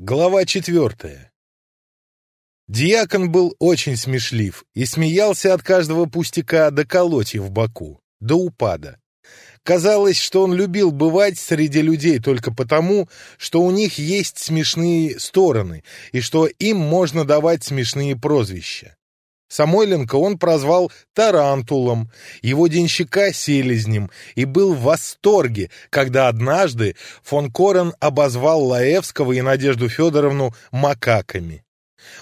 Глава четвертая. Диакон был очень смешлив и смеялся от каждого пустяка до колотья в боку, до упада. Казалось, что он любил бывать среди людей только потому, что у них есть смешные стороны и что им можно давать смешные прозвища. Самойленко он прозвал Тарантулом, его денщика — Селезнем, и был в восторге, когда однажды фон Корен обозвал Лаевского и Надежду Федоровну макаками.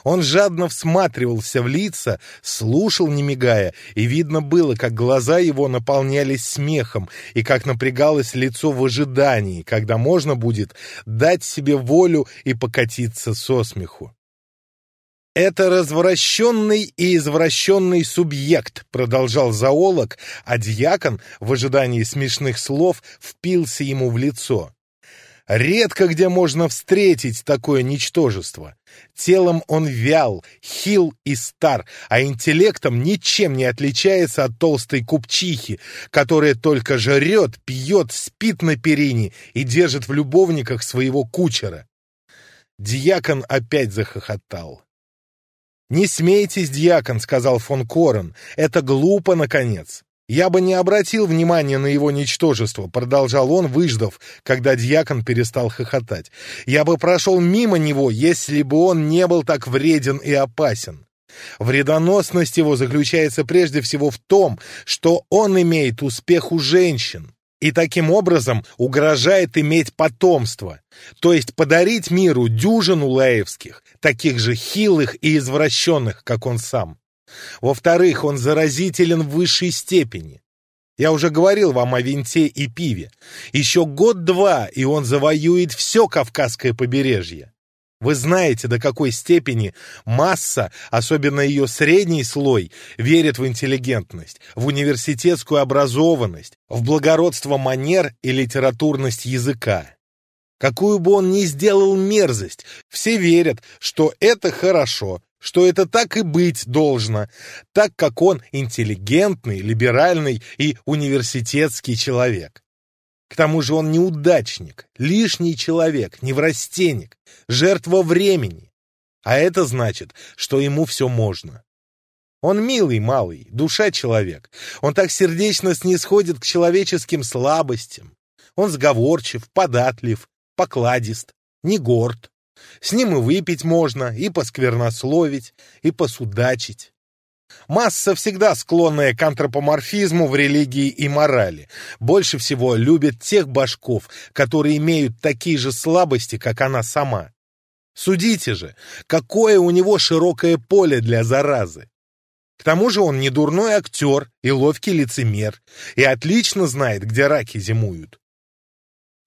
Он жадно всматривался в лица, слушал, не мигая, и видно было, как глаза его наполнялись смехом и как напрягалось лицо в ожидании, когда можно будет дать себе волю и покатиться со смеху. Это развращенный и извращенный субъект, продолжал зоолог, а дьякон в ожидании смешных слов впился ему в лицо. Редко где можно встретить такое ничтожество. Телом он вял, хил и стар, а интеллектом ничем не отличается от толстой купчихи, которая только жрет, пьет, спит на перине и держит в любовниках своего кучера. Дьякон опять захохотал. «Не смейтесь, дьякон», — сказал фон Корен, — «это глупо, наконец». «Я бы не обратил внимания на его ничтожество», — продолжал он, выждав, когда дьякон перестал хохотать. «Я бы прошел мимо него, если бы он не был так вреден и опасен. Вредоносность его заключается прежде всего в том, что он имеет успех у женщин И таким образом угрожает иметь потомство, то есть подарить миру дюжину лаевских, таких же хилых и извращенных, как он сам. Во-вторых, он заразителен в высшей степени. Я уже говорил вам о винте и пиве. Еще год-два, и он завоюет все Кавказское побережье. Вы знаете, до какой степени масса, особенно ее средний слой, верит в интеллигентность, в университетскую образованность, в благородство манер и литературность языка. Какую бы он ни сделал мерзость, все верят, что это хорошо, что это так и быть должно, так как он интеллигентный, либеральный и университетский человек. К тому же он неудачник, лишний человек, неврастенник, жертва времени. А это значит, что ему все можно. Он милый малый, душа человек. Он так сердечно снисходит к человеческим слабостям. Он сговорчив, податлив, покладист, не горд. С ним и выпить можно, и посквернословить, и посудачить. Масса всегда склонная к антропоморфизму в религии и морали. Больше всего любит тех башков, которые имеют такие же слабости, как она сама. Судите же, какое у него широкое поле для заразы. К тому же он не дурной актер и ловкий лицемер, и отлично знает, где раки зимуют.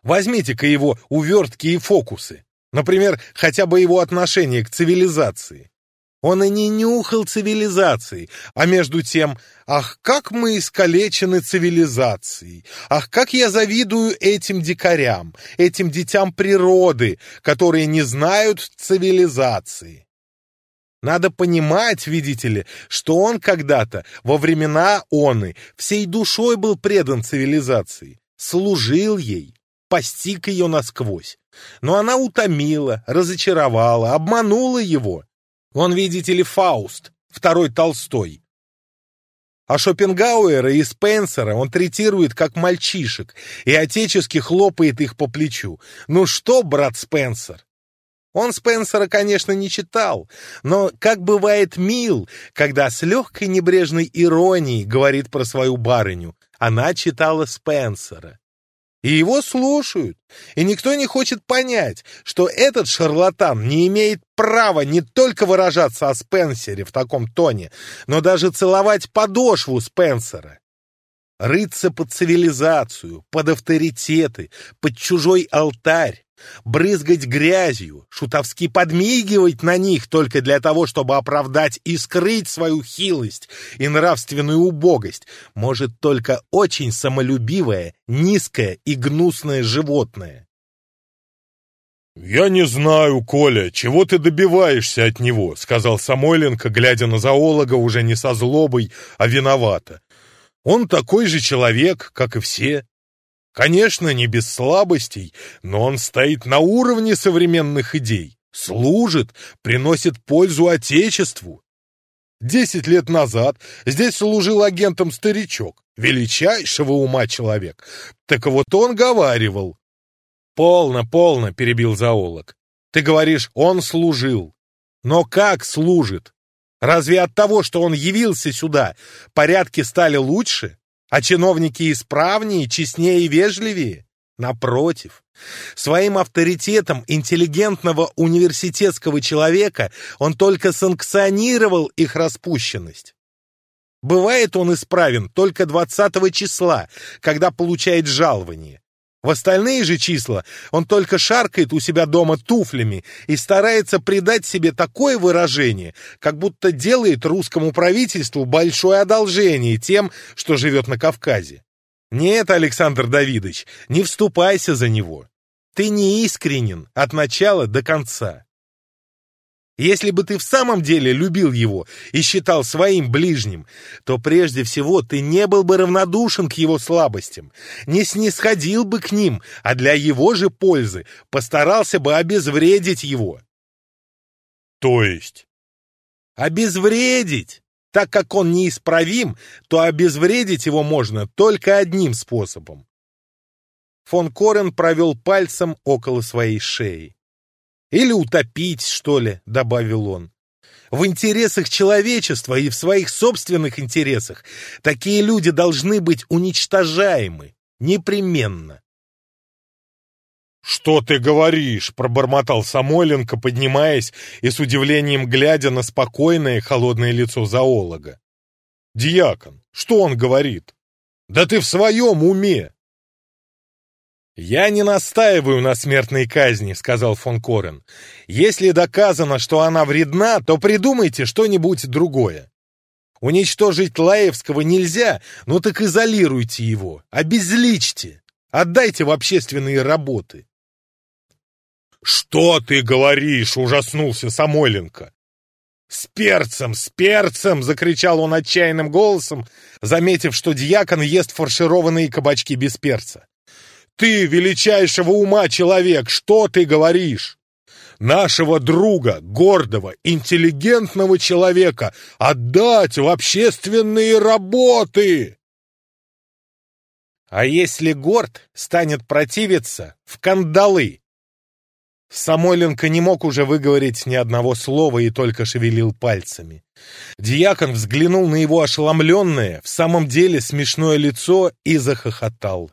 Возьмите-ка его увертки и фокусы, например, хотя бы его отношение к цивилизации. Он и не нюхал цивилизации, а между тем, ах, как мы искалечены цивилизацией, ах, как я завидую этим дикарям, этим детям природы, которые не знают цивилизации. Надо понимать, видите ли, что он когда-то, во времена оны, всей душой был предан цивилизации, служил ей, постиг ее насквозь. Но она утомила, разочаровала, обманула его, он, видите ли, Фауст, второй Толстой. А Шопенгауэра и Спенсера он третирует как мальчишек и отечески хлопает их по плечу. Ну что, брат Спенсер? Он Спенсера, конечно, не читал, но как бывает мил, когда с легкой небрежной иронией говорит про свою барыню. Она читала Спенсера. И его слушают. И никто не хочет понять, что этот шарлатан не имеет права не только выражаться о Спенсере в таком тоне, но даже целовать подошву Спенсера. Рыться под цивилизацию, под авторитеты, под чужой алтарь брызгать грязью, шутовски подмигивать на них только для того, чтобы оправдать и скрыть свою хилость и нравственную убогость, может только очень самолюбивое, низкое и гнусное животное. «Я не знаю, Коля, чего ты добиваешься от него», — сказал Самойленко, глядя на зоолога уже не со злобой, а виновато. Он такой же человек, как и все. Конечно, не без слабостей, но он стоит на уровне современных идей, служит, приносит пользу Отечеству. Десять лет назад здесь служил агентом старичок, величайшего ума человек. Так вот он говаривал. «Полно, полно», — перебил зоолог. «Ты говоришь, он служил. Но как служит? Разве от того, что он явился сюда, порядки стали лучше? А чиновники исправнее, честнее и вежливее? Напротив. Своим авторитетом интеллигентного университетского человека он только санкционировал их распущенность. Бывает он исправен только 20 числа, когда получает жалование. В остальные же числа он только шаркает у себя дома туфлями и старается придать себе такое выражение, как будто делает русскому правительству большое одолжение тем, что живет на Кавказе. Нет, Александр Давидович, не вступайся за него. Ты не искренен от начала до конца. Если бы ты в самом деле любил его и считал своим ближним, то прежде всего ты не был бы равнодушен к его слабостям, не снисходил бы к ним, а для его же пользы постарался бы обезвредить его. То есть? Обезвредить! Так как он неисправим, то обезвредить его можно только одним способом. Фон Корен провел пальцем около своей шеи. Или утопить, что ли, добавил он. В интересах человечества и в своих собственных интересах такие люди должны быть уничтожаемы. Непременно. «Что ты говоришь?» – пробормотал Самойленко, поднимаясь и с удивлением глядя на спокойное холодное лицо зоолога. «Диакон, что он говорит?» «Да ты в своем уме! «Я не настаиваю на смертной казни», — сказал фон Корен. «Если доказано, что она вредна, то придумайте что-нибудь другое. Уничтожить Лаевского нельзя, но ну так изолируйте его, обезличьте, отдайте в общественные работы». «Что ты говоришь?» — ужаснулся Самойленко. «С перцем, с перцем!» — закричал он отчаянным голосом, заметив, что дьякон ест фаршированные кабачки без перца ты величайшего ума человек, что ты говоришь? Нашего друга, гордого, интеллигентного человека отдать в общественные работы!» А если Горд станет противиться, в кандалы! Самойленко не мог уже выговорить ни одного слова и только шевелил пальцами. Диакон взглянул на его ошеломленное, в самом деле смешное лицо и захохотал.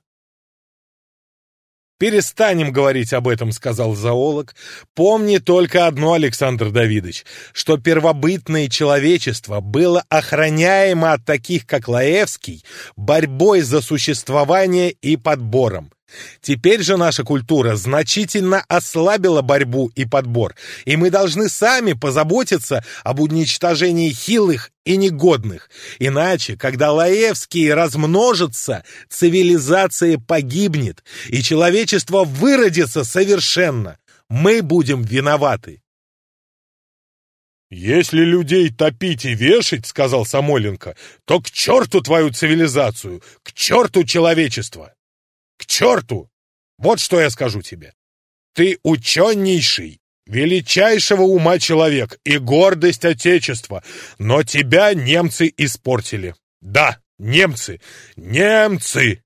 «Перестанем говорить об этом», — сказал зоолог. «Помни только одно, Александр Давидович, что первобытное человечество было охраняемо от таких, как Лаевский, борьбой за существование и подбором. Теперь же наша культура значительно ослабила борьбу и подбор, и мы должны сами позаботиться об уничтожении хилых и негодных. Иначе, когда Лаевские размножатся, цивилизация погибнет, и человечество выродится совершенно. Мы будем виноваты. «Если людей топить и вешать, — сказал Самойленко, — то к черту твою цивилизацию, к черту человечество!» К черту! Вот что я скажу тебе. Ты ученейший, величайшего ума человек и гордость Отечества, но тебя немцы испортили. Да, немцы, немцы!»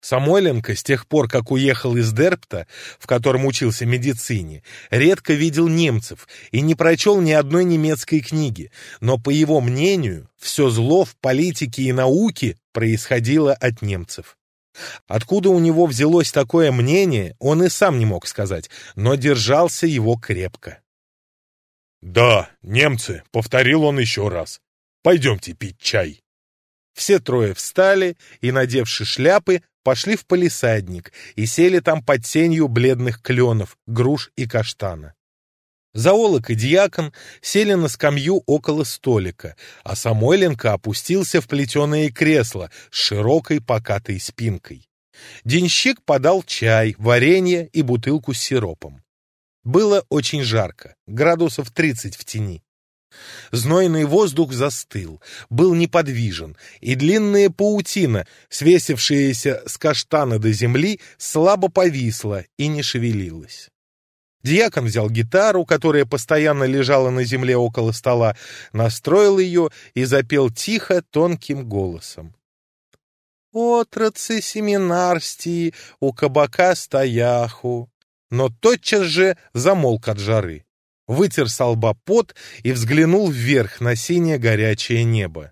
Самойленко с тех пор, как уехал из Дерпта, в котором учился медицине, редко видел немцев и не прочел ни одной немецкой книги, но, по его мнению, все зло в политике и науке происходило от немцев. Откуда у него взялось такое мнение, он и сам не мог сказать, но держался его крепко. «Да, немцы», — повторил он еще раз. «Пойдемте пить чай». Все трое встали и, надевши шляпы, пошли в палисадник и сели там под сенью бледных кленов, груш и каштана. Заолок и диакон сели на скамью около столика, а Самойленко опустился в плетеное кресло с широкой покатой спинкой. Денщик подал чай, варенье и бутылку с сиропом. Было очень жарко, градусов 30 в тени. Знойный воздух застыл, был неподвижен, и длинная паутина, свесившаяся с каштана до земли, слабо повисла и не шевелилась. Дьякон взял гитару, которая постоянно лежала на земле около стола, настроил ее и запел тихо, тонким голосом. «Отрацы семинарстии у кабака стояху!» Но тотчас же замолк от жары, вытер со лба пот и взглянул вверх на синее горячее небо.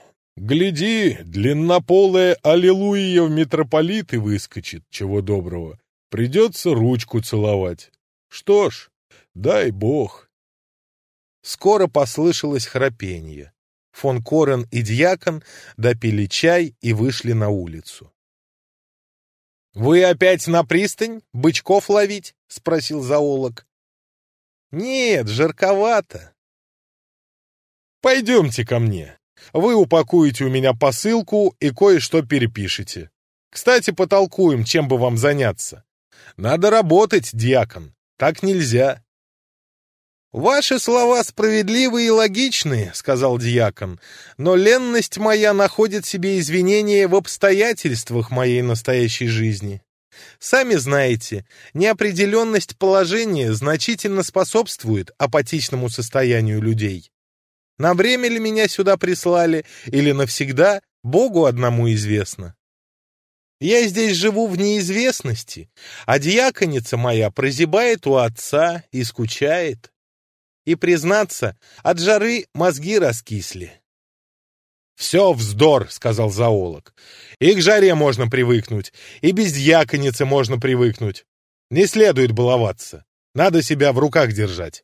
«Гляди, длиннополая аллилуйя в митрополиты выскочит, чего доброго. Придется ручку целовать. Что ж, дай бог». Скоро послышалось храпенье. Фон Корен и Дьякон допили чай и вышли на улицу. «Вы опять на пристань? Бычков ловить?» — спросил зоолог. «Нет, жарковато». «Пойдемте ко мне», вы упакуете у меня посылку и кое-что перепишете. Кстати, потолкуем, чем бы вам заняться. Надо работать, диакон. Так нельзя. «Ваши слова справедливы и логичны», — сказал диакон, «но ленность моя находит себе извинения в обстоятельствах моей настоящей жизни. Сами знаете, неопределенность положения значительно способствует апатичному состоянию людей. На время ли меня сюда прислали или навсегда, Богу одному известно. Я здесь живу в неизвестности, а дьяконица моя прозябает у отца и скучает. И, признаться, от жары мозги раскисли. «Все вздор», — сказал зоолог. «И к жаре можно привыкнуть, и без дьяконицы можно привыкнуть. Не следует баловаться, надо себя в руках держать».